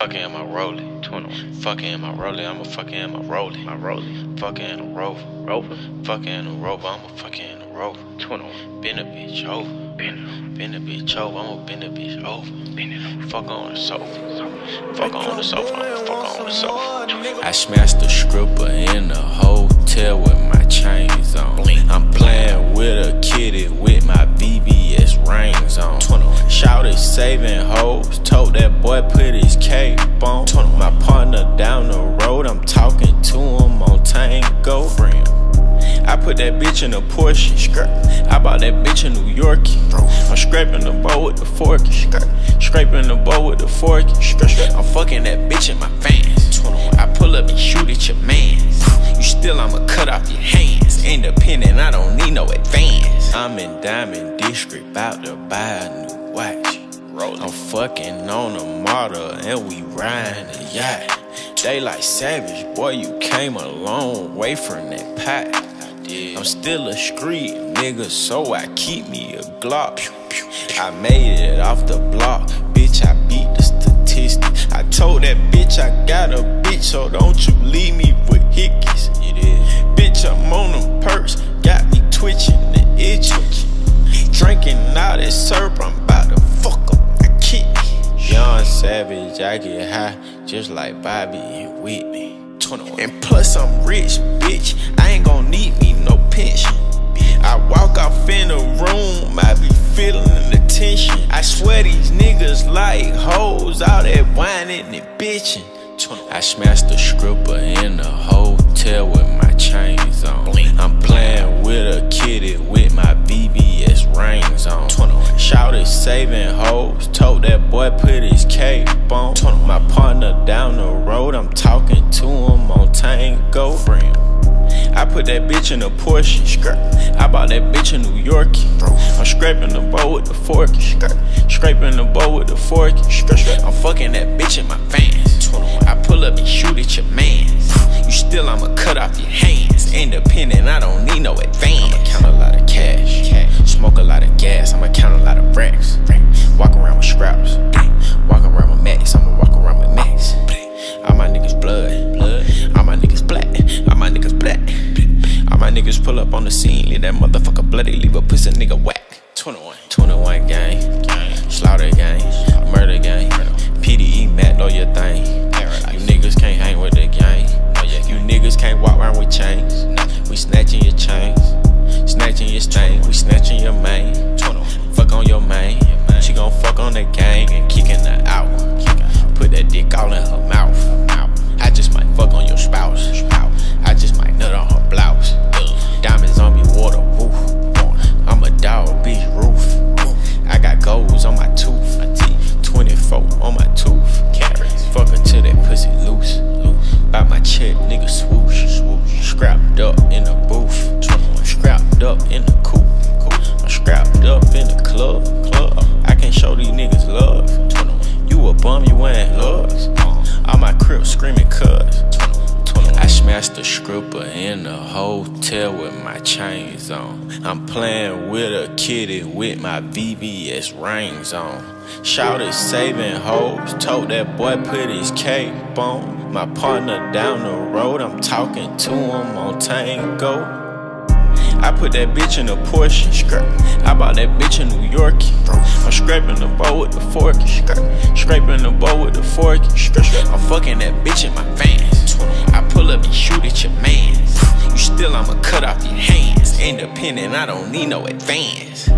Fucking in my rolling. 21. Fucking in my rolling. I'm a fucking in my rolling. My rolling. Fucking in a rover. Rover. Fucking in a rover. I'm a fucking in a rover. 21. Bend a bitch over. Been Bend a bitch over. I'ma bend a bitch over. Been it Fuck on the sofa. Fuck on the sofa. I'ma fuck on the sofa. I smashed the stripper in the hotel with my chains on. I'm playing with a kitty with my BBS rings on. 21. Shouted saving hoes, told that boy put his cape on. My partner down the road, I'm talking to him on Tango. Friend. I put that bitch in a Porsche. Skirt. I bought that bitch in New York. I'm scraping the bow with the fork. Skirt. Scraping the bow with the fork. Skirt. I'm fucking that bitch in my Vans. I pull up and shoot at your mans. You still, I'ma cut off your hands. Independent, I don't need no advance. I'm in Diamond District, about to buy a new watch. I'm fucking on a model and we riding a yacht. They like savage, boy, you came a long way from that pot. I'm still a street nigga, so I keep me a Glock. I made it off the block, bitch. I beat the statistics. I told that bitch I got a bitch, so don't you leave me with hickeys. Bitch, I'm on them perks, got me twitching and itching. Drinking all that syrup, I'm Savage, I get high just like Bobby and Whitney. 21. And plus, I'm rich, bitch. I ain't gon' need me no pension. I walk off in the room, I be feeling the tension. I swear these niggas like hoes, all that whining and bitching. I smashed the stripper in the hotel with my chains on. I'm playing with a kitty with my BBS rings on. Shouted saving hoes, told that boy put his cape on. My partner down the road, I'm talking to him on Tango. Friend. I put that bitch in a Porsche. Skirt. I bought that bitch in New York. I'm scraping the bowl with the fork. Skirt. Scraping the bowl with the fork. Skirt. I'm fucking that bitch in my Vans. I pull up and shoot at your mans. You still, I'ma cut off your hands. Independent, I don't need no advance. I'ma count a lot of cash. Smoke a lot of gas. I'ma count a lot of racks. Walk around my niggas pull up on the scene. Leave that motherfucker bloody. Leave a pussy nigga whack. 21. 21 gang. Slaughter gang. Murder gang. PDE Mac, know your thing. You niggas can't hang with the gang. You niggas can't walk around with chains. We snatching your chains. Snatching your stain. We snatching your main. Fuck on your main. She gon' fuck on the gang and kicking her out. Put that dick all in her All screaming cuz. I smashed the stripper in the hotel with my chains on. I'm playing with a kitty with my BBS rings on. Shouted saving hoes, told that boy put his cape on. My partner down the road, I'm talking to him on Tango. I put that bitch in a Porsche. Skirt. Bought that bitch in New York. I'm scraping the bow with the fork. Scraping the bow with the fork. I'm fucking that bitch in my Vans. I pull up and shoot at your mans. You still, I'ma cut off your hands. Independent, I don't need no advance.